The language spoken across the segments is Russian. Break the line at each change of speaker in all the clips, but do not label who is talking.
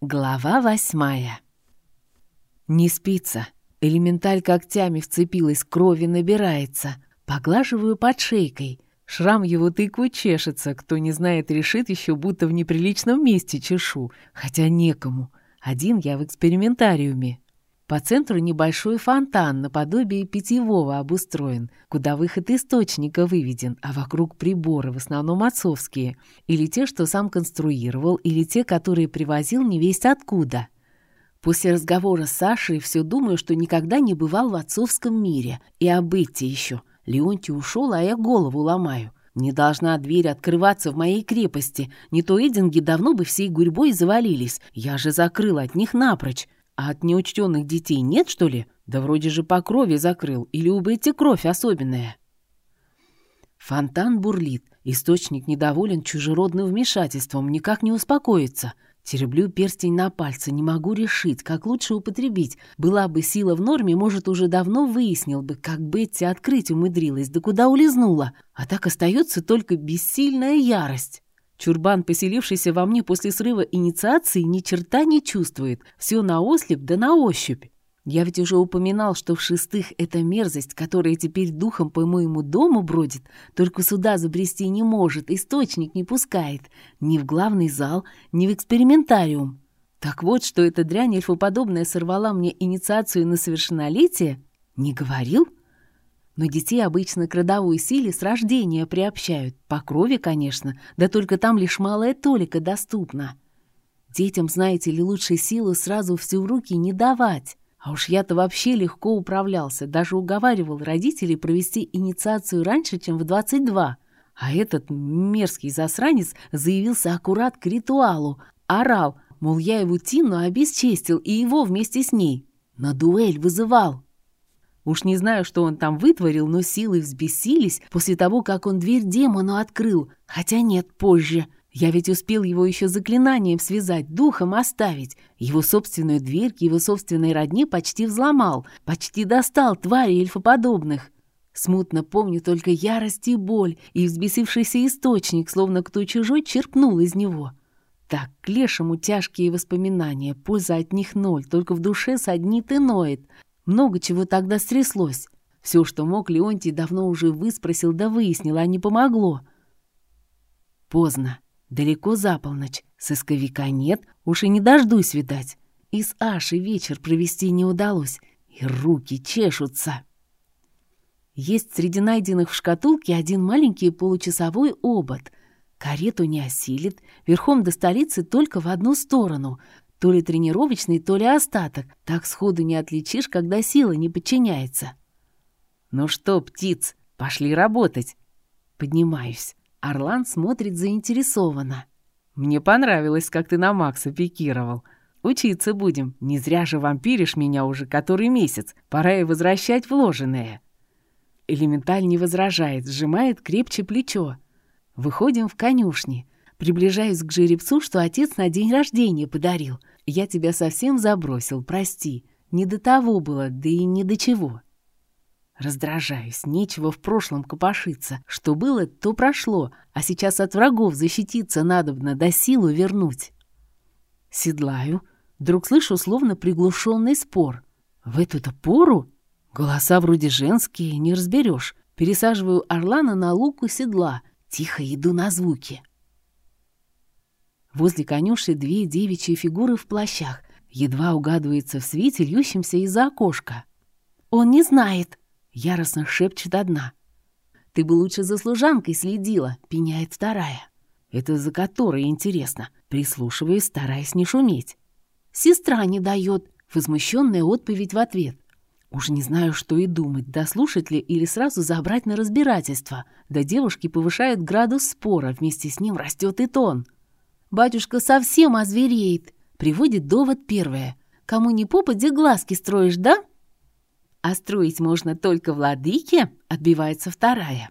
Глава восьмая. Не спится. Элементаль когтями вцепилась, крови набирается. Поглаживаю под шейкой. Шрам его тыкву чешется. Кто не знает, решит еще, будто в неприличном месте чешу. Хотя некому. Один я в экспериментариуме. По центру небольшой фонтан, наподобие питьевого обустроен, куда выход источника выведен, а вокруг приборы, в основном отцовские, или те, что сам конструировал, или те, которые привозил невесть откуда. После разговора с Сашей все думаю, что никогда не бывал в отцовском мире. И о бытте еще. Леонтий ушел, а я голову ломаю. Не должна дверь открываться в моей крепости. Не то эдинги давно бы всей гурьбой завалились. Я же закрыл от них напрочь. А от неучтенных детей нет, что ли? Да вроде же по крови закрыл. Или у Бетти кровь особенная. Фонтан бурлит. Источник недоволен чужеродным вмешательством, никак не успокоится. Тереблю перстень на пальце, не могу решить, как лучше употребить. Была бы сила в норме, может, уже давно выяснил бы, как Бетти открыть умудрилась, да куда улизнула. А так остается только бессильная ярость. Чурбан, поселившийся во мне после срыва инициации, ни черта не чувствует. Все на ослеп да на ощупь. Я ведь уже упоминал, что в шестых эта мерзость, которая теперь духом по моему дому бродит, только сюда забрести не может, источник не пускает. Ни в главный зал, ни в экспериментариум. Так вот, что эта дрянь эльфоподобная сорвала мне инициацию на совершеннолетие? Не говорил? Но детей обычно к родовой силе с рождения приобщают. По крови, конечно, да только там лишь малая толика доступна. Детям, знаете ли, лучше силу сразу всю в руки не давать. А уж я-то вообще легко управлялся, даже уговаривал родителей провести инициацию раньше, чем в 22. А этот мерзкий засранец заявился аккурат к ритуалу, орал, мол, я его Тину обесчестил и его вместе с ней. На дуэль вызывал. Уж не знаю, что он там вытворил, но силы взбесились после того, как он дверь демону открыл. Хотя нет, позже. Я ведь успел его еще заклинанием связать, духом оставить. Его собственную дверь к его собственной родне почти взломал, почти достал твари эльфоподобных. Смутно помню только ярость и боль, и взбесившийся источник, словно кто чужой черпнул из него. Так, к лешему тяжкие воспоминания, польза от них ноль, только в душе саднит и ноет. Много чего тогда стряслось. Все, что мог, Леонтий давно уже выспросил да выяснил, а не помогло. Поздно. Далеко за полночь. Сысковика нет, уж и не дождусь, видать. И с Ашей вечер провести не удалось. И руки чешутся. Есть среди найденных в шкатулке один маленький получасовой обод. Карету не осилит, верхом до столицы только в одну сторону — то ли тренировочный, то ли остаток. Так сходу не отличишь, когда сила не подчиняется. «Ну что, птиц, пошли работать!» Поднимаюсь. Орлан смотрит заинтересованно. «Мне понравилось, как ты на Макса пикировал. Учиться будем. Не зря же вампиришь меня уже который месяц. Пора и возвращать вложенное». Элементаль не возражает, сжимает крепче плечо. Выходим в конюшни. Приближаюсь к жеребцу, что отец на день рождения подарил. Я тебя совсем забросил, прости. Не до того было, да и не до чего. Раздражаюсь, нечего в прошлом копошиться. Что было, то прошло, а сейчас от врагов защититься надобно, до силу вернуть. Седлаю. Вдруг слышу словно приглушенный спор. В эту-то пору? Голоса вроде женские, не разберешь. Пересаживаю орлана на луку седла. Тихо иду на звуки. Возле конюши две девичьи фигуры в плащах. Едва угадывается в свете, льющемся из-за окошка. «Он не знает!» — яростно шепчет одна. «Ты бы лучше за служанкой следила!» — пеняет вторая. «Это за которой, интересно?» Прислушиваясь, стараясь не шуметь. «Сестра не дает!» — возмущенная отповедь в ответ. Уж не знаю, что и думать, дослушать ли или сразу забрать на разбирательство. Да девушки повышают градус спора, вместе с ним растет и тон. Батюшка совсем озвереет. Приводит довод первое. Кому не попади, глазки строишь, да? А строить можно только владыке, отбивается вторая.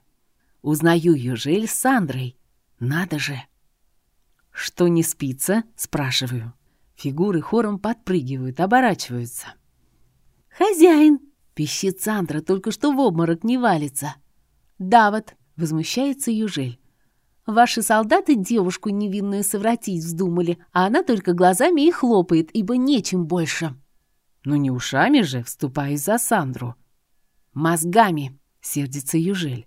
Узнаю Южель с Сандрой. Надо же. Что не спится, спрашиваю. Фигуры хором подпрыгивают, оборачиваются. «Хозяин!» — пищит Сандра, только что в обморок не валится. «Да вот!» — возмущается Южель. Ваши солдаты девушку невинную совратить вздумали, а она только глазами и хлопает, ибо нечем больше».
«Ну не ушами же, вступаюсь за Сандру».
«Мозгами», — сердится Южель.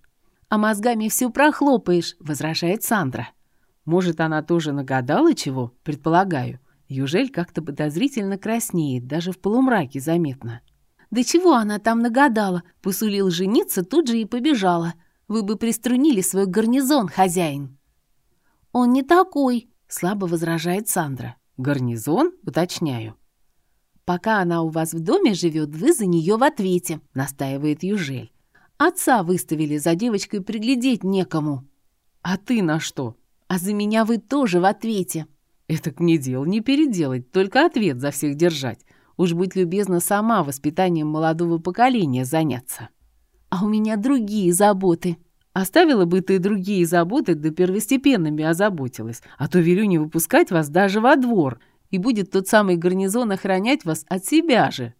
«А мозгами все прохлопаешь», — возражает Сандра.
«Может, она тоже нагадала чего, предполагаю». Южель как-то подозрительно краснеет, даже в полумраке заметно.
«Да чего она там нагадала? Посулил жениться, тут же и побежала. Вы бы приструнили свой гарнизон, хозяин». «Он не такой», — слабо возражает Сандра.
«Гарнизон?» — уточняю.
«Пока она у вас в доме живет, вы за нее в ответе», — настаивает Южель. «Отца выставили, за девочкой приглядеть некому».
«А ты на что?»
«А за меня вы тоже в ответе».
«Это к не дел, не переделать, только ответ за всех держать. Уж будь любезна сама воспитанием молодого поколения заняться».
«А у меня другие заботы».
«Оставила бы ты другие заботы, да первостепенными озаботилась, а то велю не выпускать вас даже во двор, и будет тот самый гарнизон охранять вас от себя же».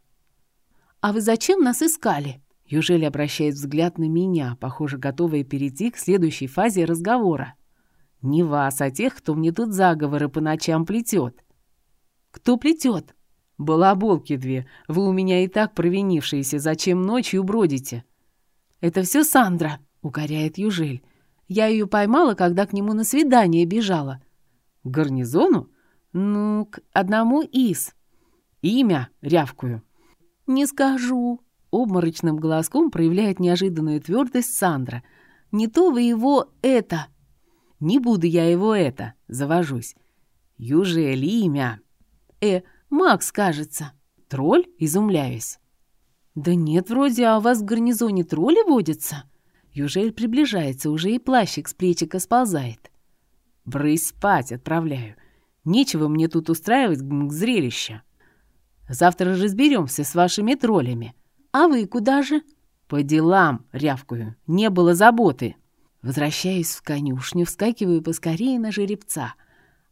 «А вы зачем нас искали?»
Южель обращает взгляд на меня, похоже, готовая перейти к следующей фазе разговора. «Не вас, а тех, кто мне тут заговоры по ночам плетет».
«Кто плетет?»
«Балаболки две. Вы у меня и так провинившиеся. Зачем ночью бродите?»
«Это все Сандра», — укоряет Южель. «Я ее поймала, когда к нему на свидание бежала».
«К гарнизону?»
«Ну, к одному из».
«Имя?» — рявкую.
«Не скажу». Обморочным голоском проявляет неожиданную твердость Сандра. «Не то вы его это».
«Не буду я его это», — завожусь. «Южель имя».
«Э, Макс, кажется».
«Тролль?» — изумляюсь.
«Да нет, вроде, а у вас в гарнизоне тролли водятся?» Южель приближается, уже и плащик с плечика сползает.
«Брысь спать, отправляю. Нечего мне тут устраивать зрелище. Завтра разберемся с вашими троллями.
А вы куда же?
По делам, рявкую. Не было заботы.
Возвращаюсь в конюшню, вскакиваю поскорее на жеребца.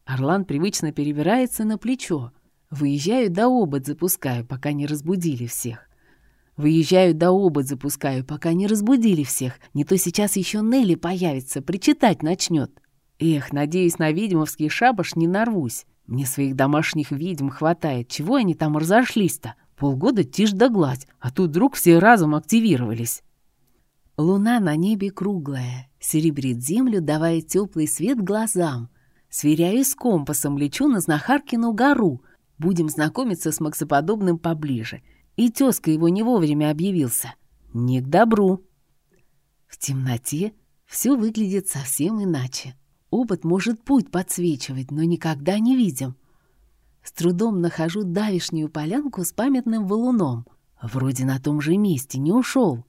Орлан привычно перебирается на плечо. Выезжаю до обод запускаю, пока не разбудили всех. Выезжаю до обод запускаю, пока не разбудили всех. Не то сейчас еще Нелли появится, причитать начнет. Эх, надеюсь, на ведьмовский шабаш не нарвусь. Мне своих домашних ведьм хватает. Чего они там разошлись-то? Полгода тишь да гладь, а тут вдруг все разом активировались. Луна на небе круглая, серебрит землю, давая теплый свет глазам. Сверяю с компасом, лечу на Знахаркину гору. Будем знакомиться с Максоподобным поближе. И тезка его не вовремя объявился. Не к добру. В темноте все выглядит совсем иначе. Опыт может путь подсвечивать, но никогда не видим. С трудом нахожу давишнюю полянку с памятным валуном. Вроде на том же месте, не ушел.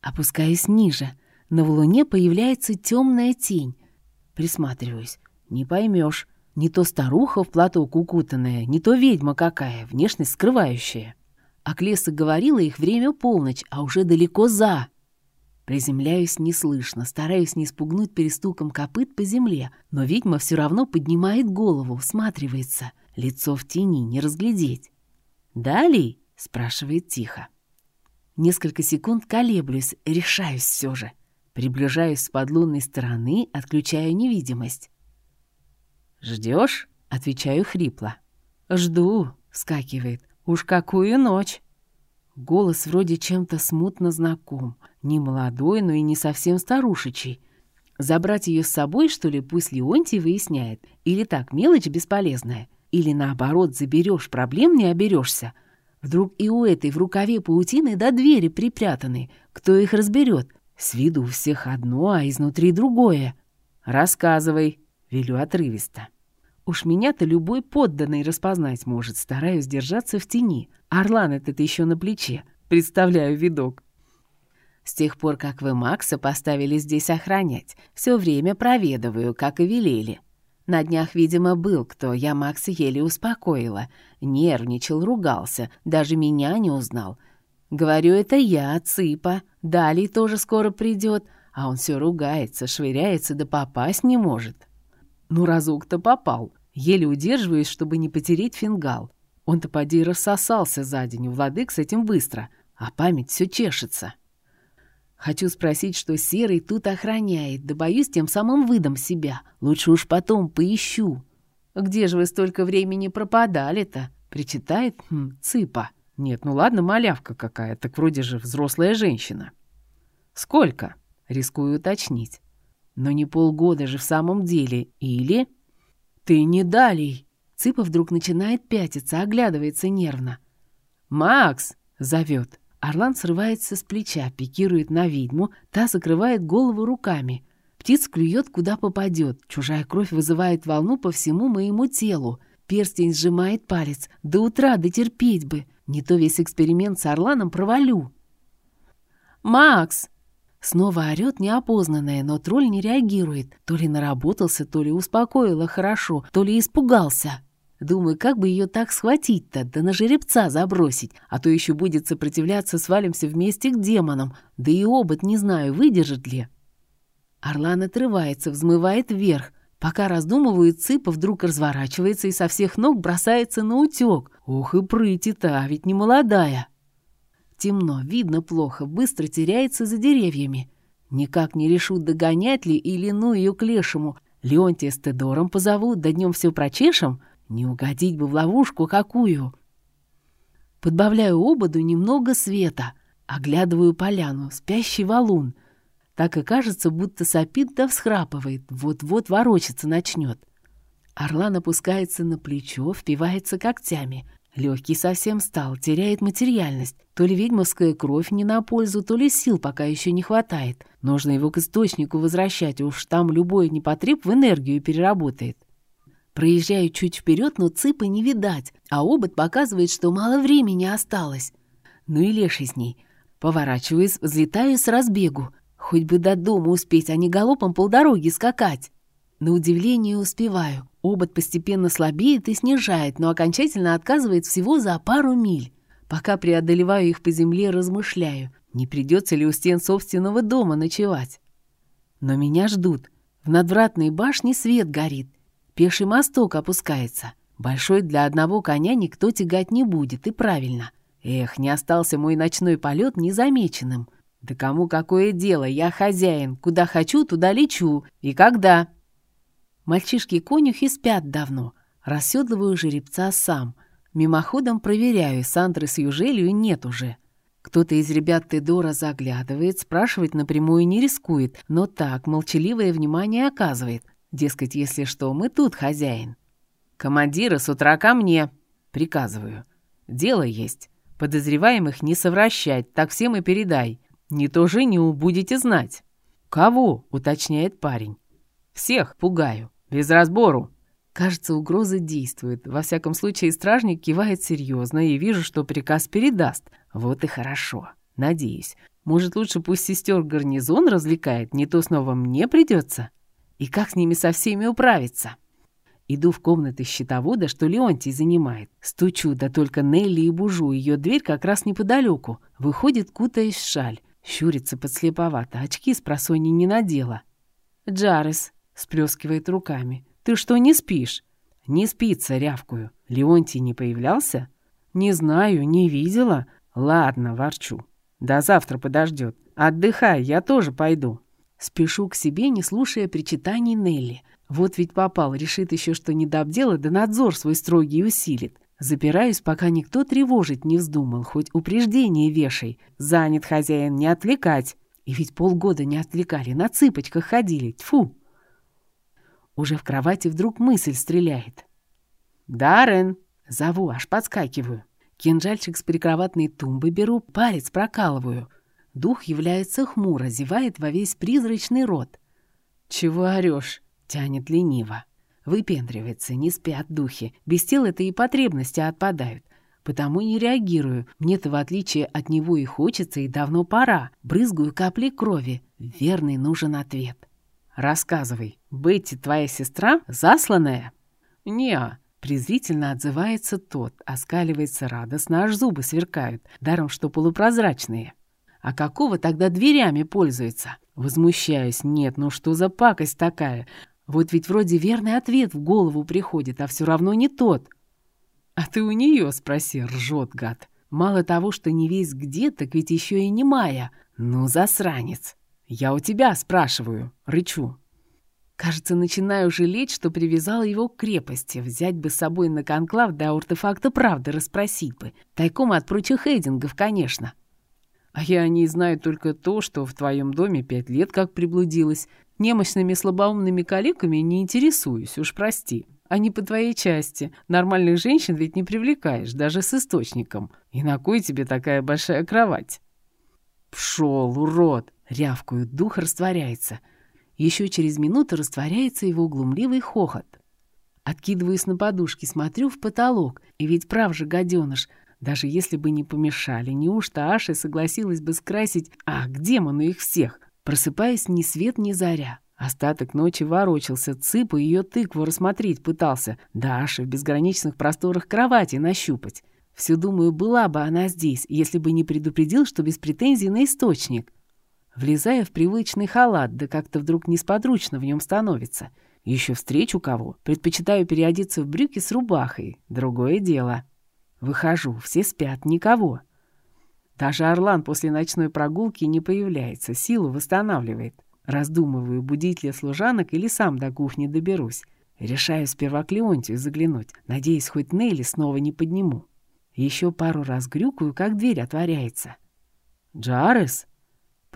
Опускаюсь ниже. На валуне появляется темная тень. Присматриваюсь. Не поймешь. Не то старуха в платок укутанная, не то ведьма какая, внешность скрывающая. А Клеса говорила их время полночь, а уже далеко за. Приземляюсь неслышно, стараюсь не спугнуть перестуком копыт по земле, но ведьма все равно поднимает голову, всматривается. Лицо в тени не разглядеть. «Далее?» — спрашивает тихо. Несколько секунд колеблюсь, решаюсь все же. Приближаюсь с подлунной стороны, отключаю невидимость.
«Ждешь?» — отвечаю хрипло.
«Жду», — вскакивает. «Уж какую ночь!» Голос вроде чем-то смутно знаком. Не молодой, но и не совсем старушечий. Забрать ее с собой, что ли, пусть Леонтий выясняет? Или так, мелочь бесполезная? Или наоборот, заберешь, проблем не оберешься? Вдруг и у этой в рукаве паутины до двери припрятаны. Кто их разберет? С виду у всех одно, а изнутри другое.
«Рассказывай», — велю отрывисто.
Уж меня-то любой подданный распознать может, стараюсь держаться в тени. Орлан этот еще на плече. Представляю видок. С тех пор, как вы Макса поставили здесь охранять, все время проведываю, как и велели. На днях, видимо, был кто, я Макса еле успокоила. Нервничал, ругался, даже меня не узнал. Говорю, это я, Цыпа, Далий тоже скоро придет, а он все ругается, швыряется, да попасть не может. Ну, разок-то попал. Еле удерживаюсь, чтобы не потереть фингал. Он-то поди рассосался за день, владык с этим быстро, а память все чешется. Хочу спросить, что Серый тут охраняет, да боюсь тем самым выдам себя. Лучше уж потом поищу. «Где же вы столько времени пропадали-то?» — причитает хм, Цыпа. «Нет, ну ладно, малявка какая, так вроде же взрослая женщина». «Сколько?» — рискую уточнить. «Но не полгода же в самом деле. Или...» «Ты не далей!» Цыпа вдруг начинает пятиться, оглядывается нервно. «Макс!» — зовет. Орлан срывается с плеча, пикирует на ведьму, та закрывает голову руками. Птиц клюет, куда попадет. Чужая кровь вызывает волну по всему моему телу. Перстень сжимает палец. До утра дотерпеть бы. Не то весь эксперимент с Орланом провалю. «Макс!» Снова орёт неопознанная, но тролль не реагирует. То ли наработался, то ли успокоила хорошо, то ли испугался. Думаю, как бы ее так схватить-то, да на жеребца забросить, а то еще будет сопротивляться, свалимся вместе к демонам, да и обод не знаю, выдержит ли. Орлан отрывается, взмывает вверх. Пока раздумывает, Цыпа вдруг разворачивается и со всех ног бросается на утек. Ох и прыти-то, а ведь не молодая. Темно, видно плохо, быстро теряется за деревьями. Никак не решу, догонять ли или ну ее к лешему. Леонтия с Тедором позовут, да днем все прочешем — не угодить бы в ловушку какую. Подбавляю ободу немного света, оглядываю поляну, спящий валун. Так и кажется, будто сопит да всхрапывает, вот-вот ворочаться начнет. Орлан опускается на плечо, впивается когтями. Легкий совсем стал, теряет материальность. То ли ведьмовская кровь не на пользу, то ли сил пока еще не хватает. Нужно его к источнику возвращать, уж там любой непотреб в энергию переработает. Проезжаю чуть вперед, но цыпы не видать, а обод показывает, что мало времени осталось. Ну и леший с ней. Поворачиваюсь, взлетаю с разбегу. Хоть бы до дома успеть, а не галопом полдороги скакать. На удивление успеваю. Обод постепенно слабеет и снижает, но окончательно отказывает всего за пару миль. Пока преодолеваю их по земле, размышляю, не придется ли у стен собственного дома ночевать. Но меня ждут. В надвратной башне свет горит. Пеший мосток опускается. Большой для одного коня никто тягать не будет, и правильно. Эх, не остался мой ночной полет незамеченным. Да кому какое дело, я хозяин. Куда хочу, туда лечу. И когда? Мальчишки-конюхи спят давно. Расседлываю жеребца сам. Мимоходом проверяю, Сандры с Южелью нет уже. Кто-то из ребят Тедора заглядывает, спрашивать напрямую не рискует, но так молчаливое внимание оказывает. Дескать, если что, мы тут хозяин. Командира с утра ко мне. Приказываю. Дело есть. Подозреваемых не совращать, так всем и передай. Не то женю будете знать. Кого? Уточняет парень. Всех пугаю. Без разбору. Кажется, угроза действует. Во всяком случае, стражник кивает серьезно и вижу, что приказ передаст. Вот и хорошо. Надеюсь. Может, лучше пусть сестер гарнизон развлекает, не то снова мне придется. И как с ними со всеми управиться? Иду в комнаты счетовода, что Леонтий занимает. Стучу, да только Нелли и бужу. Ее дверь как раз неподалеку. Выходит, кутаясь в шаль. Щурится подслеповато, очки с просони не надела. «Джарес», — сплескивает руками, — «ты что, не спишь?» «Не спится», — рявкую. «Леонтий не появлялся?» «Не знаю, не видела». «Ладно, ворчу. До завтра подождет. Отдыхай, я тоже пойду». Спешу к себе, не слушая причитаний Нелли. Вот ведь попал, решит еще, что не недообдела, да надзор свой строгий усилит. Запираюсь, пока никто тревожить не вздумал, хоть упреждение вешай. Занят хозяин, не отвлекать. И ведь полгода не отвлекали, на цыпочках ходили. Тьфу! Уже в кровати вдруг мысль стреляет. «Даррен!» — зову, аж подскакиваю. Кинжальчик с прикроватной тумбы беру, палец прокалываю. Дух является хмуро, зевает во весь призрачный рот. «Чего орёшь?» — тянет лениво. Выпендривается, не спят духи. Без тела-то и потребности отпадают. Потому не реагирую. Мне-то, в отличие от него, и хочется, и давно пора. Брызгаю капли крови. Верный нужен ответ. «Рассказывай, Бетти твоя сестра засланная?» «Не-а», презрительно отзывается тот, оскаливается радостно, аж зубы сверкают, даром что полупрозрачные. А какого тогда дверями пользуется? Возмущаюсь. Нет, ну что за пакость такая? Вот ведь вроде верный ответ в голову приходит, а все равно не тот. А ты у нее спроси, ржет гад. Мало того, что не весь где, так ведь еще и не Майя. Ну, засранец. Я у тебя спрашиваю, рычу. Кажется, начинаю жалеть, что привязала его к крепости. Взять бы с собой на конклав до артефакта правды расспросить бы. Тайком от прочих эйдингов, конечно. А я о ней знаю только то, что в твоем доме пять лет как приблудилась. Немощными слабоумными калеками не интересуюсь, уж прости. Они по твоей части. Нормальных женщин ведь не привлекаешь, даже с источником. И на кой тебе такая большая кровать? Пшел, урод! Рявкую, дух растворяется. Еще через минуту растворяется его глумливый хохот. Откидываюсь на подушки, смотрю в потолок. И ведь прав же, гаденыш, даже если бы не помешали, неужто Аша согласилась бы скрасить... Ах, к демону их всех! Просыпаясь ни свет, ни заря. Остаток ночи ворочался, цыпу ее тыкву рассмотреть пытался, да Аши в безграничных просторах кровати нащупать. Все думаю, была бы она здесь, если бы не предупредил, что без претензий на источник. Влезая в привычный халат, да как-то вдруг несподручно в нем становится. Еще встречу кого, предпочитаю переодеться в брюки с рубахой. Другое дело. Выхожу, все спят, никого. Даже Орлан после ночной прогулки не появляется, силу восстанавливает. Раздумываю, будить ли служанок или сам до кухни доберусь. Решаю сперва к Леонтию заглянуть, надеясь, хоть Нелли снова не подниму. Еще пару раз грюкаю, как дверь отворяется. «Джарес?» —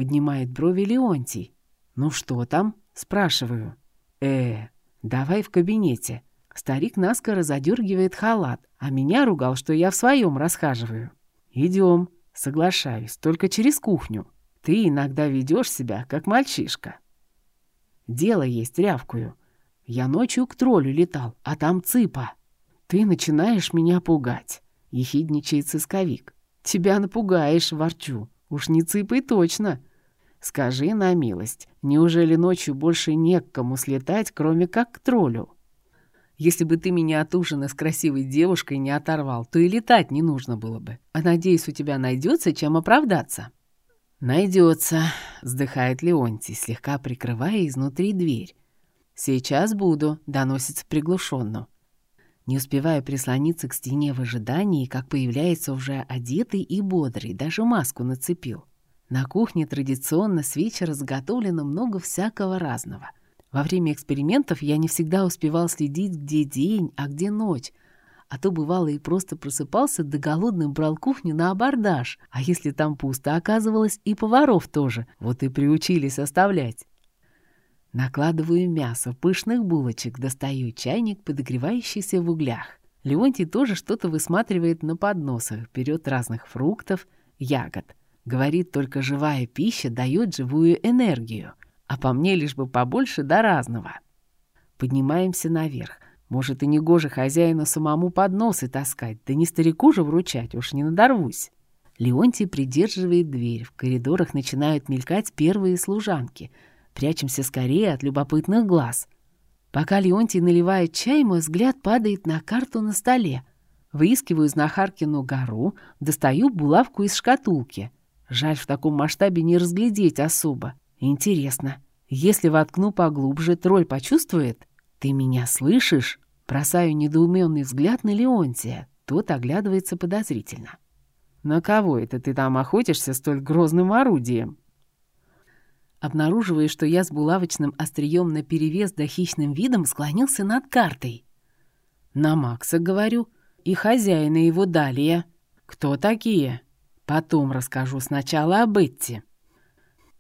поднимает брови Леонтий. «Ну что там?» — спрашиваю. «Э, давай в кабинете». Старик наскоро задергивает халат, а меня ругал, что я в своем расхаживаю. «Идем», — соглашаюсь, только через кухню. Ты иногда ведешь себя, как мальчишка. Дело есть, рявкую. Я ночью к троллю летал, а там цыпа. Ты начинаешь меня пугать, — ехидничает сысковик. Тебя напугаешь, ворчу. Уж не цыпой точно. Скажи на милость, неужели ночью больше не к кому слетать, кроме как к троллю? Если бы ты меня от ужина с красивой девушкой не оторвал, то и летать не нужно было бы. А надеюсь, у тебя найдется чем оправдаться. «Найдется», — вздыхает Леонтий, слегка прикрывая изнутри дверь. «Сейчас буду», — доносится приглушенно. Не успевая прислониться к стене в ожидании, как появляется уже одетый и бодрый, даже маску нацепил. На кухне традиционно с вечера заготовлено много всякого разного. Во время экспериментов я не всегда успевал следить, где день, а где ночь, а то бывало и просто просыпался, да голодным брал кухню на абордаж. А если там пусто оказывалось, и поваров тоже. Вот и приучились оставлять. Накладываю мясо, пышных булочек, достаю чайник, подогревающийся в углях. Леонтий тоже что-то высматривает на подносах, берет разных фруктов, ягод. Говорит, только живая пища дает живую энергию, а по мне лишь бы побольше да разного. Поднимаемся наверх. Может, и не гоже хозяину самому подносы таскать, да не старику же вручать, уж не надорвусь. Леонтий придерживает дверь, в коридорах начинают мелькать первые служанки. Прячемся скорее от любопытных глаз. Пока Леонтий наливает чай, мой взгляд падает на карту на столе. Выискиваю Знахаркину гору, достаю булавку из шкатулки. Жаль, в таком масштабе не разглядеть особо. Интересно, если воткну поглубже, тролль почувствует? «Ты меня слышишь?» Бросаю недоуменный взгляд на Леонтия. Тот оглядывается подозрительно. «На кого это ты там охотишься столь грозным орудием?» Обнаруживая, что я с булавочным острием наперевес да хищным видом склонился над картой. «На Макса, говорю, и хозяина его далее. Кто такие?» «Потом расскажу сначала об Этти».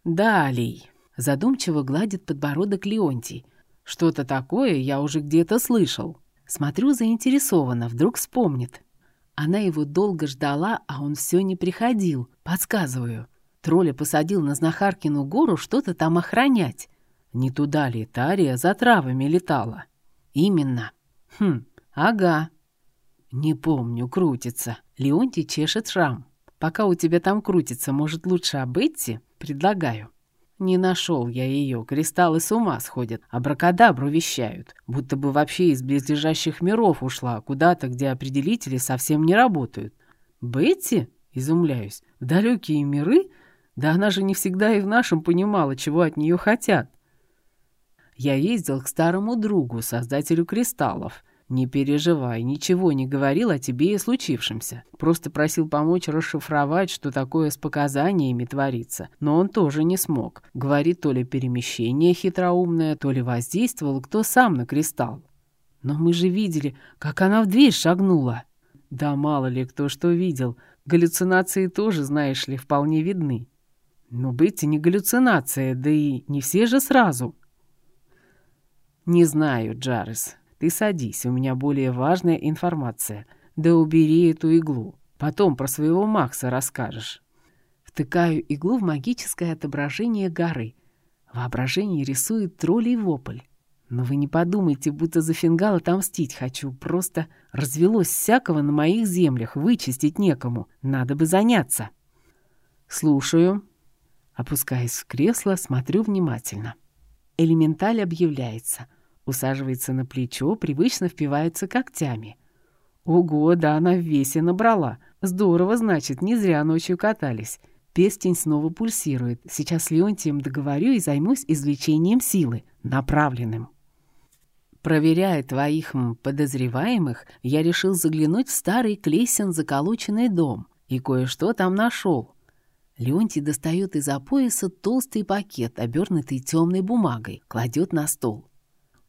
«Далей», — задумчиво гладит подбородок Леонтий, что-то такое я уже где-то слышал. Смотрю заинтересованно, вдруг вспомнит. Она его долго ждала, а он все не приходил. Подсказываю. Тролля посадил на Знахаркину гору что-то там охранять. Не туда ли Тария за травами летала? Именно. Хм, ага. Не помню, крутится. Леонтий чешет шрам. Пока у тебя там крутится, может, лучше об Этти? Предлагаю. Не нашел я ее, кристаллы с ума сходят, а бракодабру вещают, будто бы вообще из близлежащих миров ушла, куда-то, где определители совсем не работают. Бетти? Изумляюсь. В далекие миры? Да она же не всегда и в нашем понимала, чего от нее хотят. Я ездил к старому другу, создателю кристаллов.
«Не переживай, ничего не говорил о тебе и случившемся. Просто просил помочь расшифровать, что такое с показаниями творится. Но он тоже не смог. Говорит, то ли перемещение хитроумное, то ли воздействовал кто сам на кристалл. Но мы же видели, как она в дверь шагнула. Да мало ли кто что видел. Галлюцинации тоже, знаешь ли, вполне видны. Но быть и не галлюцинация, да и не все же сразу. Не знаю, Джарес. Ты садись, у меня более важная информация. Да убери эту иглу. Потом про своего Макса расскажешь. Втыкаю иглу в магическое отображение горы. Воображение рисует троллей вопль. Но вы не подумайте, будто за фингал отомстить хочу. Просто развелось всякого на моих землях, вычистить некому. Надо бы заняться. Слушаю. Опускаясь в кресло, смотрю внимательно. Элементаль объявляется — усаживается на плечо, привычно впивается когтями. Ого, да она в весе набрала. Здорово, значит, не зря ночью катались. Перстень снова пульсирует. Сейчас с Леонтием договорю и займусь извлечением силы, направленным. Проверяя твоих подозреваемых, я решил заглянуть в старый Клейсен заколоченный дом и кое-что там нашел. Леонтий достает из-за пояса толстый пакет, обернутый темной бумагой, кладет на стол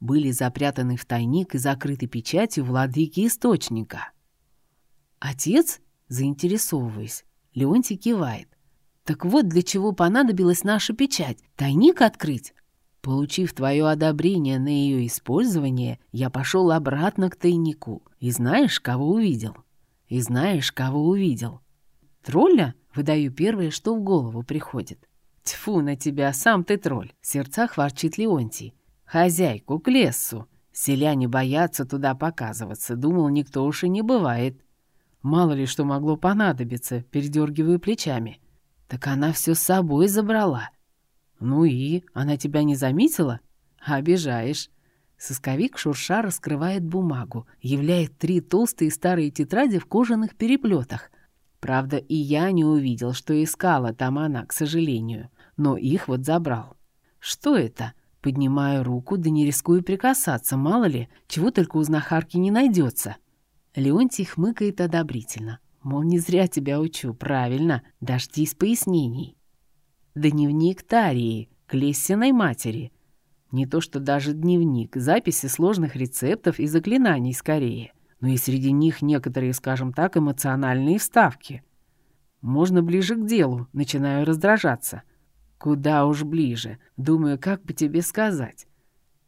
были запрятаны в тайник и закрыты печатью владыки источника. Отец, заинтересовываясь, Леонтий кивает. Так вот для чего понадобилась наша печать. Тайник открыть? Получив твое одобрение на ее использование, я пошел обратно к тайнику. И знаешь, кого увидел? И знаешь, кого увидел? Тролля? Выдаю первое, что в голову приходит. Тьфу на тебя, сам ты тролль, в сердцах ворчит Леонтий. Хозяйку к лесу. Селяне боятся туда показываться. Думал, никто уж и не бывает. Мало ли что могло понадобиться, передергиваю плечами. Так она все с собой забрала. Ну и, она тебя не заметила? Обижаешь. Сосковик шурша раскрывает бумагу, являет три толстые старые тетради в кожаных переплетах. Правда, и я не увидел, что искала там она, к сожалению. Но их вот забрал. Что это? Поднимаю руку, да не рискую прикасаться, мало ли, чего только у знахарки не найдется. Леонтий хмыкает одобрительно. Мол, не зря тебя учу, правильно, дождись пояснений. Дневник Тарии, к Лессиной матери. Не то что даже дневник, записи сложных рецептов и заклинаний скорее. Но и среди них некоторые, скажем так, эмоциональные вставки. Можно ближе к делу, начинаю раздражаться. Куда уж ближе. Думаю, как бы тебе сказать.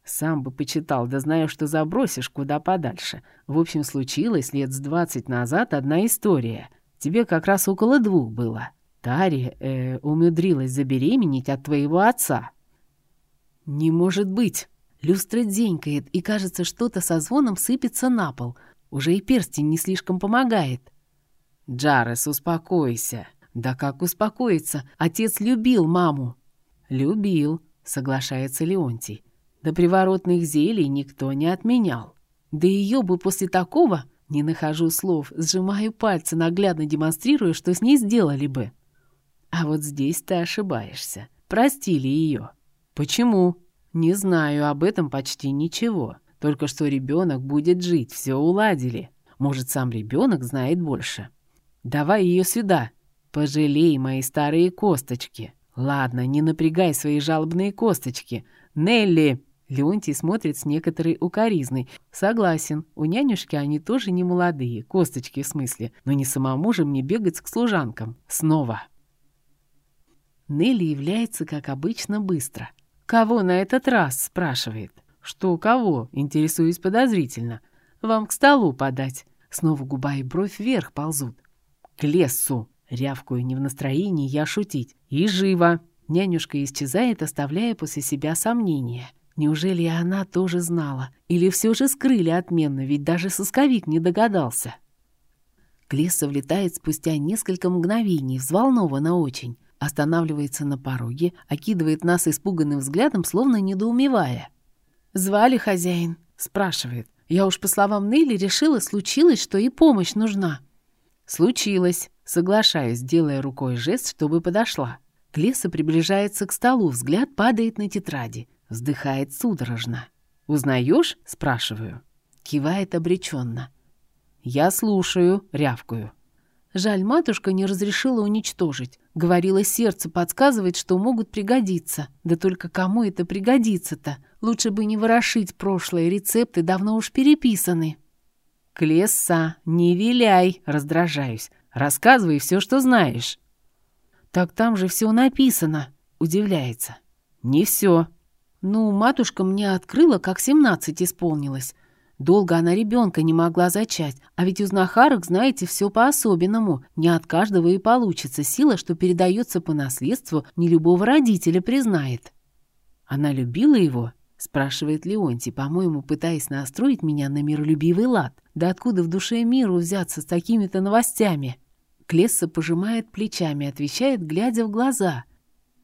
Сам бы почитал, да знаю, что забросишь куда подальше. В общем, случилось лет с двадцать назад одна история. Тебе как раз около двух было. Тари э, умудрилась забеременеть от твоего отца. Не может быть. Люстра денькает, и кажется, что-то со звоном сыпется на пол. Уже и перстень не слишком помогает. Джарес, успокойся. Да как успокоиться? Отец любил маму. Любил, соглашается Леонтий. Да приворотных зелий никто не отменял. Да ее бы после такого, не нахожу слов, сжимаю пальцы, наглядно демонстрируя, что с ней сделали бы. А вот здесь ты ошибаешься. Простили ее. Почему? Не знаю об этом почти ничего. Только что ребенок будет жить, все уладили. Может, сам ребенок знает больше. Давай ее сюда, Пожалей мои старые косточки. Ладно, не напрягай свои жалобные косточки. Нелли!» Леонтий смотрит с некоторой укоризной. «Согласен, у нянюшки они тоже не молодые, косточки в смысле, но не самому же мне бегать к служанкам. Снова!» Нелли является, как обычно, быстро. «Кого на этот раз?» — спрашивает. «Что кого?» — интересуюсь подозрительно. «Вам к столу подать». Снова губа и бровь вверх ползут. «К лесу!» Рявкую не в настроении я шутить. И живо. Нянюшка исчезает, оставляя после себя сомнения. Неужели она тоже знала? Или все же скрыли отменно, ведь даже сосковик не догадался? Клесса влетает спустя несколько мгновений, взволнованно очень. Останавливается на пороге, окидывает нас испуганным взглядом, словно недоумевая. «Звали хозяин?» — спрашивает. «Я уж по словам Нелли решила, случилось, что и помощь нужна». «Случилось», Соглашаюсь, делая рукой жест, чтобы подошла. Клеса приближается к столу, взгляд падает на тетради. Вздыхает судорожно. «Узнаешь?» — спрашиваю.
кивает обреченно.
«Я слушаю», — рявкую.
Жаль, матушка не разрешила уничтожить. Говорила, сердце подсказывает, что могут пригодиться. Да только кому это пригодится-то? Лучше бы не ворошить прошлое, рецепты давно уж переписаны.
«Клесса, не виляй!» — раздражаюсь. «Рассказывай все, что знаешь».
«Так там же все написано», — удивляется.
«Не все».
«Ну, матушка мне открыла, как семнадцать исполнилось. Долго она ребенка не могла зачать, а ведь у знахарок, знаете, все по-особенному. Не от каждого и получится сила, что передается по наследству, не любого родителя признает.
Она любила его? спрашивает Леонтий, по-моему, пытаясь настроить меня на миролюбивый лад. Да откуда в душе миру взяться с такими-то новостями? Клесса пожимает плечами, отвечает, глядя в глаза.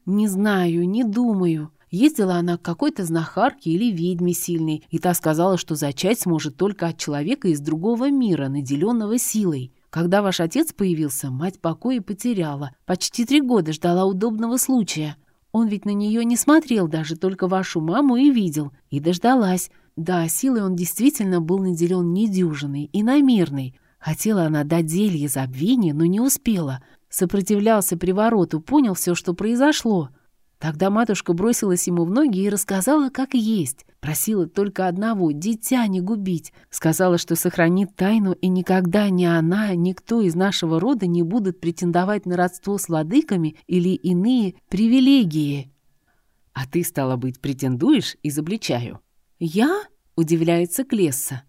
«Не знаю, не думаю. Ездила она к какой-то знахарке или ведьме сильной, и та сказала, что зачать сможет только от человека из другого мира, наделенного силой. Когда ваш отец появился, мать покоя потеряла. Почти три года ждала удобного случая. Он ведь на нее не смотрел даже, только вашу маму и видел. И дождалась. Да, силой он действительно был наделен недюжиной и намерной. Хотела она дать зелье забвения, но не успела. Сопротивлялся привороту, понял все, что произошло. Тогда матушка бросилась ему в ноги и рассказала, как есть. Просила только одного — дитя не губить. Сказала, что сохранит тайну, и никогда ни она, никто из нашего рода не будут претендовать на родство с владыками или иные привилегии.
«А ты, стало быть, претендуешь?» — изобличаю.
«Я?» — удивляется Клесса.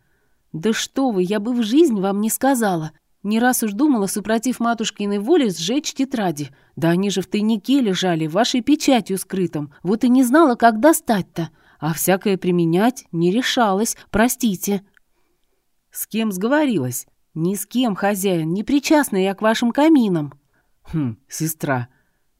«Да что вы, я бы в жизнь вам не сказала. Не раз уж думала, супротив матушкиной воли, сжечь тетради. Да они же в тайнике лежали, вашей печатью скрытым. Вот и не знала, как достать-то. А всякое применять не решалась, простите.
С кем сговорилась?
Ни с кем, хозяин, не причастна я к вашим каминам.
Хм, сестра.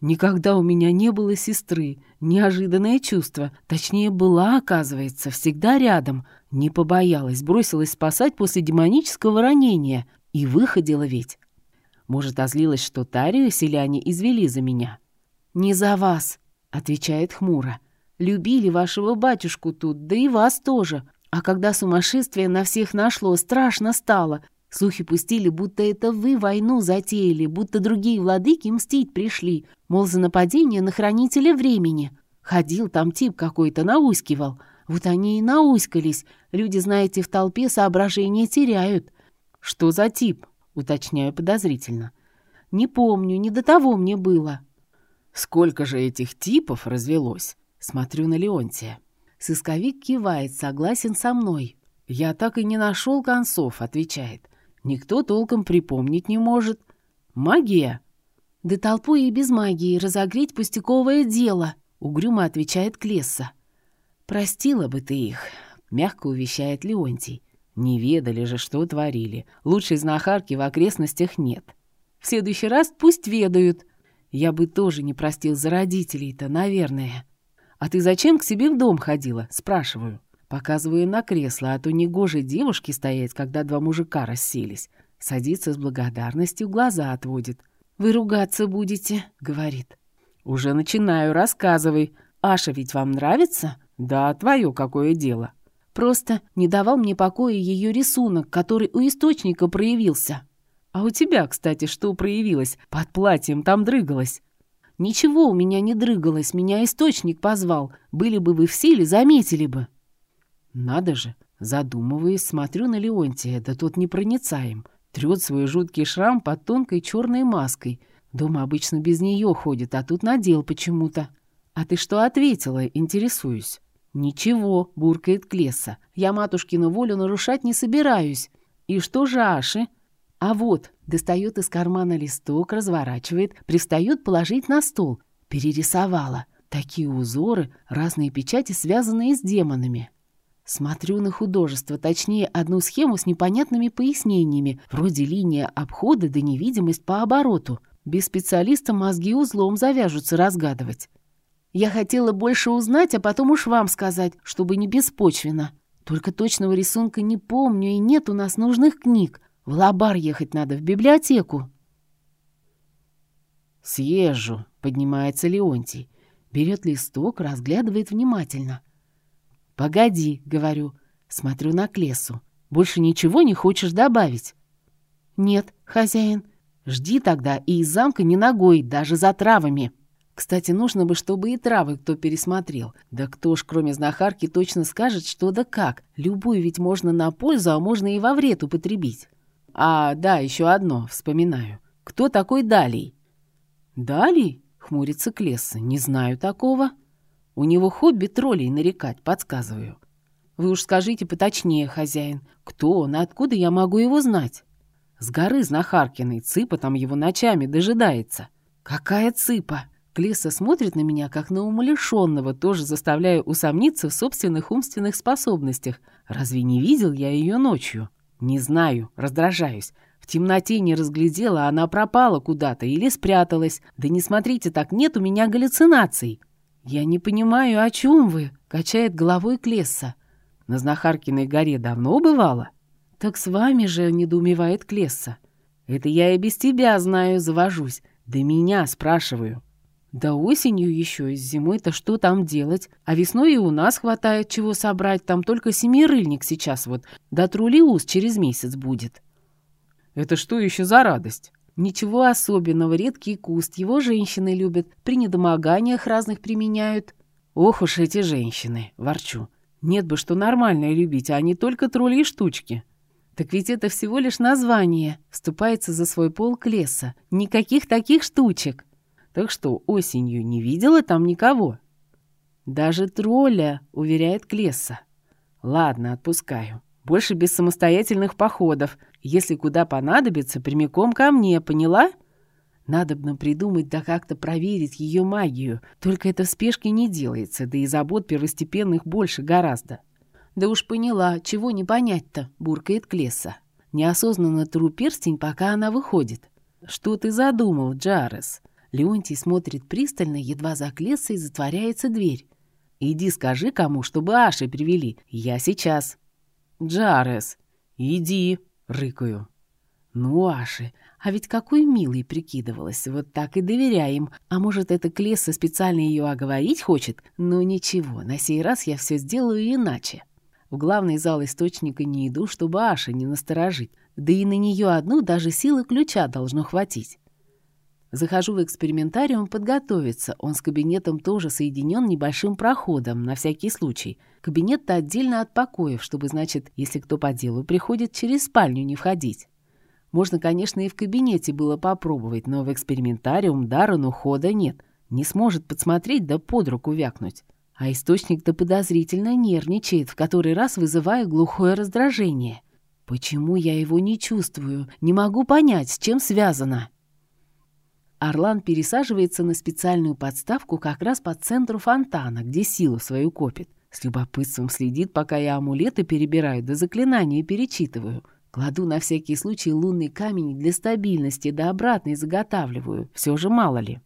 Никогда у меня не было сестры. Неожиданное чувство. Точнее, была, оказывается, всегда рядом. Не побоялась, бросилась спасать после демонического ранения. И выходила ведь. Может, озлилась, что Тарию селяне извели за меня?
«Не за вас», — отвечает хмуро. «Любили вашего батюшку тут, да и вас тоже. А когда сумасшествие на всех нашло, страшно стало. Слухи пустили, будто это вы войну затеяли, будто другие владыки мстить пришли, мол, за нападение на хранителя времени. Ходил там тип какой-то, науськивал. Вот они и науськались. Люди, знаете, в толпе соображения теряют.
«Что за тип?» — уточняю подозрительно.
«Не помню, не до того мне было».
«Сколько же этих типов развелось?» Смотрю на Леонтия.
Сысковик кивает, согласен со мной.
«Я так и не нашел концов», — отвечает. «Никто толком припомнить не может. Магия?»
«Да толпой и без магии разогреть пустяковое дело», — угрюмо отвечает Клесса.
«Простила бы ты их», — мягко увещает Леонтий. Не ведали же, что творили. Лучшей знахарки в окрестностях нет.
В следующий раз пусть ведают.
Я бы тоже не простил за родителей-то, наверное. А ты зачем к себе в дом ходила? Спрашиваю. Показываю на кресло, а то негоже девушке стоять, когда два мужика расселись. Садится с благодарностью, глаза отводит.
«Вы ругаться будете», — говорит.
«Уже начинаю, рассказывай. Аша ведь вам нравится?» «Да, твое какое дело».
Просто не давал мне покоя ее рисунок, который у источника проявился.
А у тебя, кстати, что проявилось? Под платьем там дрыгалось.
Ничего у меня не дрыгалось, меня источник позвал. Были бы вы в силе, заметили бы.
Надо же, задумываясь, смотрю на Леонтия, да тот непроницаем. Трет свой жуткий шрам под тонкой черной маской. Дома обычно без нее ходит, а тут надел почему-то. А ты что ответила, интересуюсь?
«Ничего», — буркает Клесса. «Я матушкину волю нарушать не собираюсь». «И что же Аши?» «А вот», — достает из кармана листок, разворачивает, пристает положить на стол. Перерисовала. Такие узоры, разные печати, связанные с демонами. Смотрю на художество, точнее, одну схему с непонятными пояснениями, вроде линия обхода да невидимость по обороту. Без специалиста мозги узлом завяжутся разгадывать. Я хотела больше узнать, а потом уж вам сказать, чтобы не беспочвенно. Только точного рисунка не помню, и нет у нас нужных книг. В лабар ехать надо, в библиотеку.
«Съезжу», — поднимается Леонтий. Берет листок, разглядывает внимательно.
«Погоди», — говорю, смотрю на Клессу. Больше ничего не хочешь добавить?» «Нет, хозяин». «Жди тогда и из замка не ногой, даже за травами». Кстати, нужно бы, чтобы и травы кто пересмотрел. Да кто ж, кроме знахарки, точно скажет, что да как. Любую ведь можно на пользу, а можно и во вред употребить. А, да, еще одно, вспоминаю. Кто такой Далий? Далий? Хмурится Клесса. Не знаю такого. У него хобби троллей нарекать, подсказываю. Вы уж скажите поточнее, хозяин, кто он откуда я могу его знать? С горы Знахаркиной, Цыпа там его ночами дожидается. Какая Цыпа? Клесса смотрит на меня, как на умалишенного, тоже заставляя усомниться в собственных умственных способностях. Разве не видел я ее ночью? Не знаю, раздражаюсь. В темноте не разглядела, она пропала куда-то или спряталась. Да не смотрите так, нет у меня галлюцинаций. Я не понимаю, о чем вы, качает головой Клесса. На Знахаркиной горе давно бывало? Так с вами же, недоумевает Клесса. Это я и без тебя знаю, завожусь. Да меня спрашиваю. Да осенью еще, и зимой-то что там делать? А весной и у нас хватает чего собрать, там только семирыльник сейчас вот, да трулиус через месяц будет. Это что еще за радость? Ничего особенного, редкий куст, его женщины любят, при недомоганиях разных применяют. Ох уж эти женщины, ворчу. Нет бы что нормальное любить, а не только тролли и штучки. Так ведь это всего лишь название, вступается за свой полк леса. Никаких таких штучек. Так что осенью не видела там никого. Даже тролля, уверяет Клесса. Ладно, отпускаю. Больше без самостоятельных походов. Если куда понадобится, прямиком ко мне, поняла? Надобно придумать да как-то проверить ее магию. Только это в спешке не делается, да и забот первостепенных больше гораздо. Да уж поняла, чего не понять-то, буркает Клесса. Неосознанно тру перстень, пока она выходит. Что ты задумал, Джарес? Леонтий смотрит пристально, едва за клессой затворяется дверь. «Иди скажи кому, чтобы Аши привели. Я сейчас». «Джарес, иди», — рыкаю. «Ну, Аши, а ведь какой милый прикидывалась, вот так и доверяем. А может, эта Клесса специально ее оговорить хочет? Ну ничего, на сей раз я все сделаю иначе. В главный зал источника не иду, чтобы Аша не насторожить. Да и на нее одну даже силы ключа должно хватить. Захожу в экспериментариум подготовиться. Он с кабинетом тоже соединен небольшим проходом, на всякий случай. Кабинет-то отдельно от покоев, чтобы, значит, если кто по делу приходит, через спальню не входить. Можно, конечно, и в кабинете было попробовать, но в экспериментариум Даррену хода нет. Не сможет подсмотреть да под руку вякнуть. А источник-то подозрительно нервничает, в который раз вызывая глухое раздражение. Почему я его не чувствую? Не могу понять, с чем связано. Орлан пересаживается на специальную подставку как раз по центру фонтана, где силу свою копит. С любопытством следит, пока я амулеты перебираю, да заклинания перечитываю. Кладу на всякий случай лунный камень для стабильности, да обратный заготавливаю. Все же мало ли.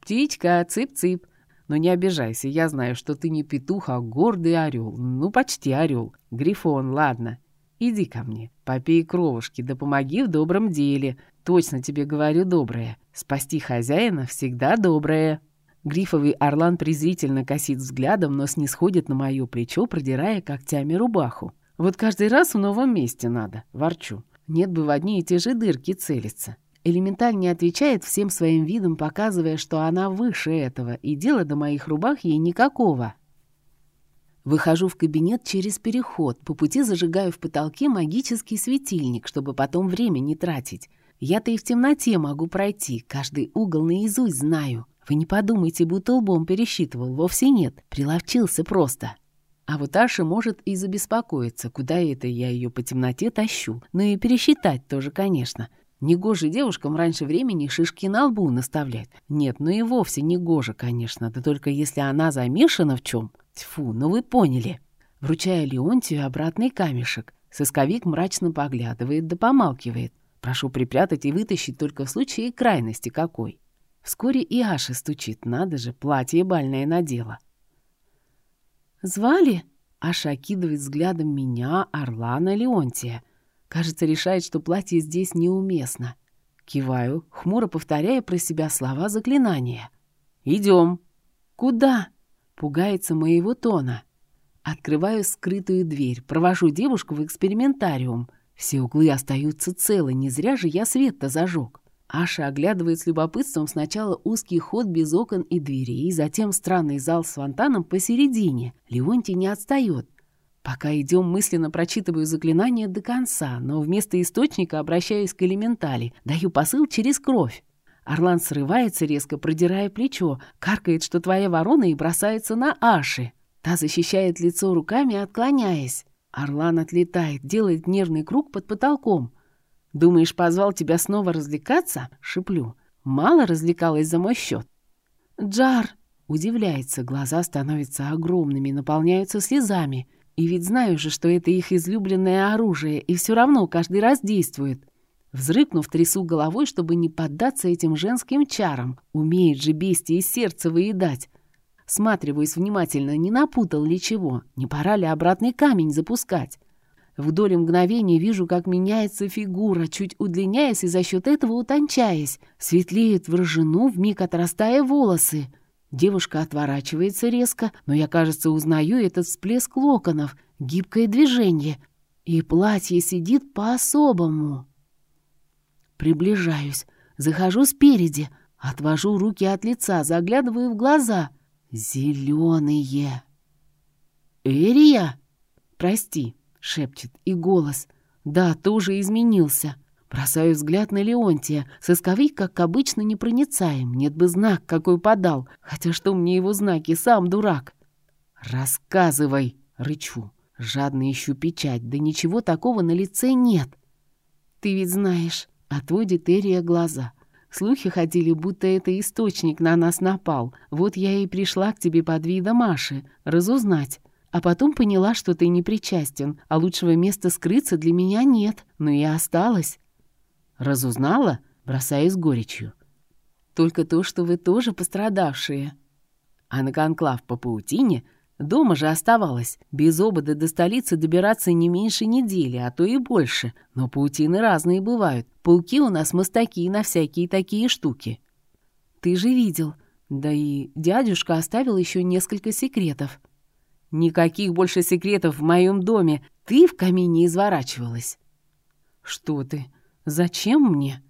«Птичка, цып-цып!» Но не обижайся, я знаю, что ты не петух, а гордый орел. Ну, почти орел. Грифон, ладно. Иди ко мне, попей кровушки, да помоги в добром деле. Точно тебе говорю доброе. Спасти хозяина всегда доброе. Грифовый орлан презрительно косит взглядом, но снисходит на мое плечо, продирая когтями рубаху. Вот каждый раз в новом месте надо, ворчу. Нет бы в одни и те же дырки целиться. Элементаль не отвечает всем своим видом, показывая, что она выше этого, и дела до моих рубах ей никакого. Выхожу в кабинет через переход, по пути зажигаю в потолке магический светильник, чтобы потом время не тратить. Я-то и в темноте могу пройти, каждый угол наизусть знаю. Вы не подумайте, будто лбом пересчитывал, вовсе нет, приловчился просто. А вот Аша может и забеспокоиться, куда это я ее по темноте тащу. Ну и пересчитать тоже, конечно. Негоже девушкам раньше времени шишки на лбу наставлять. Нет, ну и вовсе негоже, конечно, да только если она замешана в чем. Тьфу, ну вы поняли. Вручая Леонтию обратный камешек. Сысковик мрачно поглядывает да помалкивает. Прошу припрятать и вытащить только в случае крайности какой. Вскоре и Аша стучит, надо же, платье бальное надела. «Звали?» Аша окидывает взглядом меня, Орлана, Леонтия. Кажется, решает, что платье здесь неуместно. Киваю, хмуро повторяя про себя слова заклинания. «Идем». «Куда?» Пугается моего тона. Открываю скрытую дверь, провожу девушку в экспериментариум. Все углы остаются целы, не зря же я свет-то зажег. Аша оглядывает с любопытством сначала узкий ход без окон и дверей, затем странный зал с фонтаном посередине. Леонтий не отстает. Пока идем, мысленно прочитываю заклинание до конца, но вместо источника обращаюсь к элементали, даю посыл через кровь. Орлан срывается резко, продирая плечо, каркает, что твоя ворона и бросается на Аши. Та защищает лицо руками, отклоняясь. Орлан отлетает, делает нервный круг под потолком. «Думаешь, позвал тебя снова развлекаться?» — шиплю. «Мало развлекалась за мой счет». «Джар!» — удивляется, глаза становятся огромными, наполняются слезами. И ведь знаю же, что это их излюбленное оружие, и все равно каждый раз действует. Взрыкнув, трясу головой, чтобы не поддаться этим женским чарам. Умеет же бестия из сердца выедать. Сматриваюсь внимательно, не напутал ли чего, не пора ли обратный камень запускать. В доли мгновения вижу, как меняется фигура, чуть удлиняясь и за счет этого утончаясь. Светлеют в ржану, вмиг отрастая волосы. Девушка отворачивается резко, но я, кажется, узнаю этот всплеск локонов, гибкое движение. И платье сидит по-особому. Приближаюсь, захожу спереди, отвожу руки от лица, заглядываю в глаза — Зеленые. Эрия? Прости, шепчет, и голос. Да, тоже изменился. Бросаю взгляд на Леонтия. Сысковик, как обычно, непроницаем. Нет бы знак, какой подал. Хотя что мне его знаки, сам дурак. «Рассказывай!» — рычу. Жадно ищу печать, да ничего такого на лице нет. «Ты ведь знаешь», — отводит Эрия глаза. Слухи ходили, будто это источник на нас напал. Вот я и пришла к тебе под видом Маши, разузнать. А потом поняла, что ты не причастен, а лучшего места скрыться для меня нет. Но и осталась. Разузнала, бросая с горечью. Только то, что вы тоже пострадавшие. А на конклав по паутине Дома же оставалось. Без обода до столицы добираться не меньше недели, а то и больше. Но паутины разные бывают. Пауки у нас мастаки на всякие такие штуки. Ты же видел. Да и дядюшка оставил еще несколько секретов. Никаких больше секретов в моем доме. Ты в камине изворачивалась. Что ты? Зачем мне?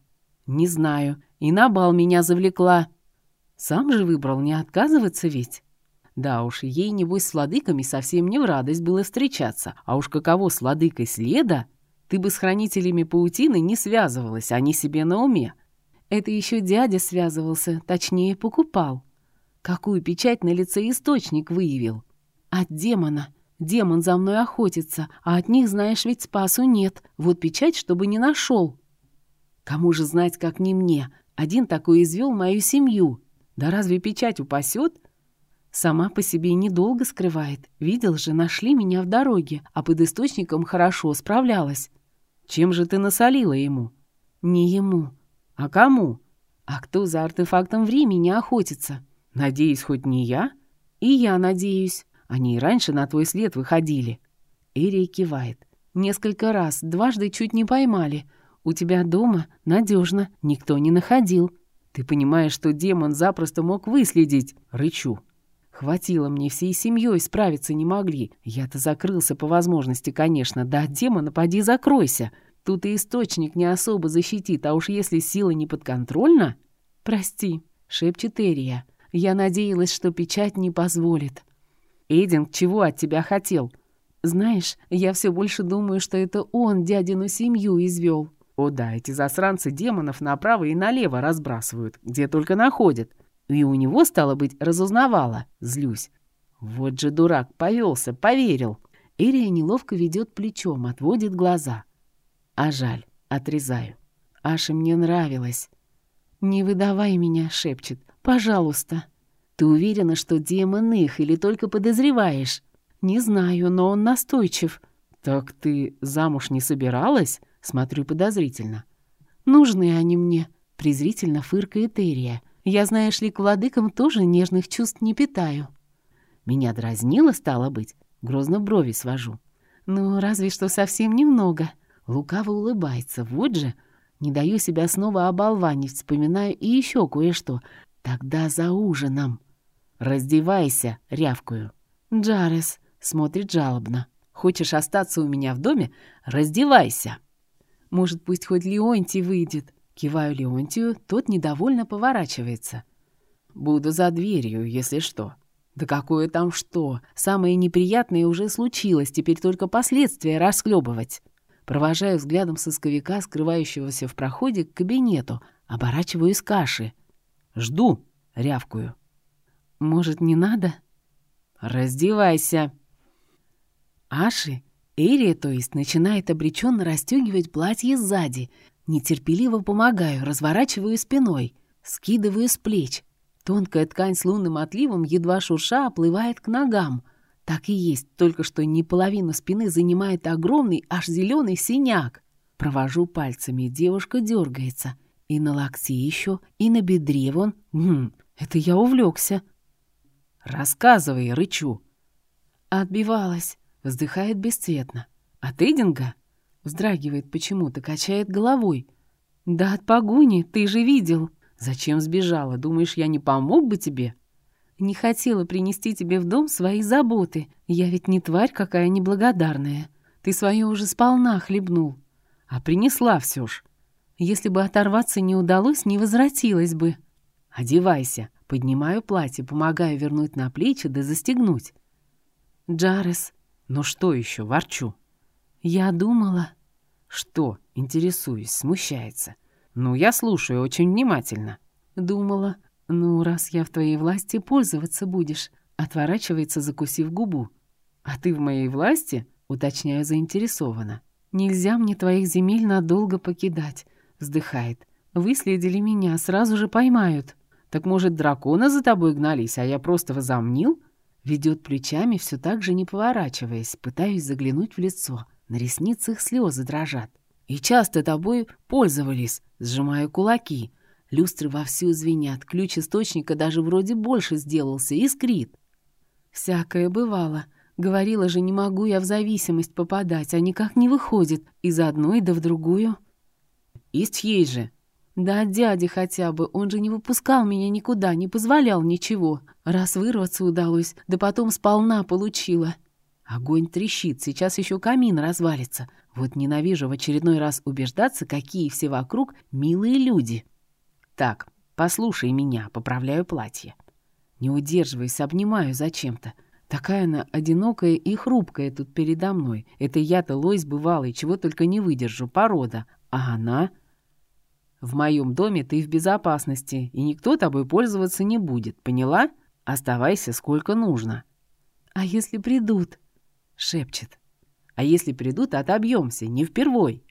Не знаю. И на бал меня завлекла. Сам же выбрал не отказываться ведь. Да уж, ей, небось, с владыками совсем не в радость было встречаться. А уж каково с владыкой следа, ты бы с хранителями паутины не связывалась, они себе на уме. Это еще дядя связывался, точнее, покупал. Какую печать на лице источник выявил? От демона. Демон за мной охотится, а от них, знаешь, ведь спасу нет. Вот печать, чтобы не нашел. Кому же знать, как не мне? Один такой извел мою семью. Да разве печать упасет? Сама по себе недолго скрывает. Видел же, нашли меня в дороге, а под источником хорошо справлялась. Чем же ты насолила ему? Не ему. А кому? А кто за артефактом времени охотится? Надеюсь, хоть не я? И я надеюсь. Они и раньше на твой след выходили. Эрия кивает. Несколько раз, дважды чуть не поймали. У тебя дома надежно, никто не находил. Ты понимаешь, что демон запросто мог выследить? Рычу. Хватило мне всей семьей, справиться не могли. Я-то закрылся по возможности, конечно. Да, демона, поди закройся. Тут и источник не особо защитит, а уж если сила не подконтрольна... «Прости», — шепчет Эрия. «Я надеялась, что печать не позволит». «Эдинг чего от тебя хотел?» «Знаешь, я все больше думаю, что это он дядину семью извел». «О да, эти засранцы демонов направо и налево разбрасывают, где только находят. И у него, стало быть, разузнавала. Злюсь. Вот же дурак, повелся, поверил. Эрия неловко ведет плечом, отводит глаза. А жаль, отрезаю. Аше мне нравилось. «Не выдавай меня», — шепчет. «Пожалуйста». «Ты уверена, что демон их или только подозреваешь?» «Не знаю, но он настойчив». «Так ты замуж не собиралась?» Смотрю подозрительно. «Нужны они мне», — презрительно фыркает Эрия. Я, знаешь ли, к владыкам тоже нежных чувств не питаю. Меня дразнило, стало быть, грозно брови свожу. Ну, разве что совсем немного. Лукаво улыбается, вот же. Не даю себя снова оболванить, вспоминаю и еще кое-что. Тогда за ужином. «Раздевайся!» — рявкую. «Джарес!» Смотрит жалобно. «Хочешь остаться у меня в доме? Раздевайся!» «Может, пусть хоть Леонтий выйдет?» Киваю Леонтию, тот недовольно поворачивается. «Буду за дверью, если что». «Да какое там что? Самое неприятное уже случилось, теперь только последствия расхлебывать». Провожаю взглядом сысковика, скрывающегося в проходе, к кабинету, оборачиваюсь каши. «Жду», — рявкую. «Может, не надо?» «Раздевайся!» Аши, Эрия, то есть, начинает обреченно расстегивать платье сзади. Нетерпеливо помогаю, разворачиваю спиной, скидываю с плеч. Тонкая ткань с лунным отливом, едва шурша, оплывает к ногам. Так и есть, только что не половину спины занимает огромный, аж зеленый синяк. Провожу пальцами, девушка дергается. И на локте еще, и на бедре вон. Хм, это я увлекся. «Рассказывай, рычу». Отбивалась. Вздыхает бесцветно. От Эдинга? Вздрагивает почему-то, качает головой. «Да от погони, ты же видел!» «Зачем сбежала? Думаешь, я не помог бы тебе?» «Не хотела принести тебе в дом свои заботы. Я ведь не тварь какая неблагодарная. Ты свое уже сполна хлебнул. А принесла все ж. Если бы оторваться не удалось, не возвратилась бы». «Одевайся». Поднимаю платье, помогаю вернуть на плечи да застегнуть. «Джарес, «Ну что еще, ворчу?» «Я думала...» «Что?» — интересуюсь, смущается. «Ну, я слушаю очень внимательно». «Думала, ну, раз я в твоей власти, пользоваться будешь», — отворачивается, закусив губу. «А ты в моей власти?» — уточняю заинтересованно. «Нельзя мне твоих земель надолго покидать», — вздыхает. «Выследили меня, сразу же поймают». «Так, может, дракона за тобой гнались, а я просто возомнил?» Ведет плечами, все так же не поворачиваясь, пытаюсь заглянуть в лицо. На ресницах слезы дрожат. И часто тобой пользовались, сжимая кулаки. Люстры вовсю звенят, ключ источника даже вроде больше сделался, искрит. Всякое бывало. Говорила же, не могу я в зависимость попадать, а никак не выходит. Из одной да в другую. Есть ей же. Да дяди хотя бы, он же не выпускал меня никуда, не позволял ничего. Раз вырваться удалось, да потом сполна получила. Огонь трещит, сейчас еще камин развалится. Вот ненавижу в очередной раз убеждаться, какие все вокруг милые люди. Так, послушай меня, поправляю платье. Не удерживаясь, обнимаю зачем-то. Такая она одинокая и хрупкая тут передо мной. Это я-то лось бывалый, чего только не выдержу, порода. А она в моем доме ты в безопасности, и никто тобой пользоваться не будет, поняла? Оставайся сколько нужно». «А если придут?» — шепчет. «А если придут, отобьемся, не впервой».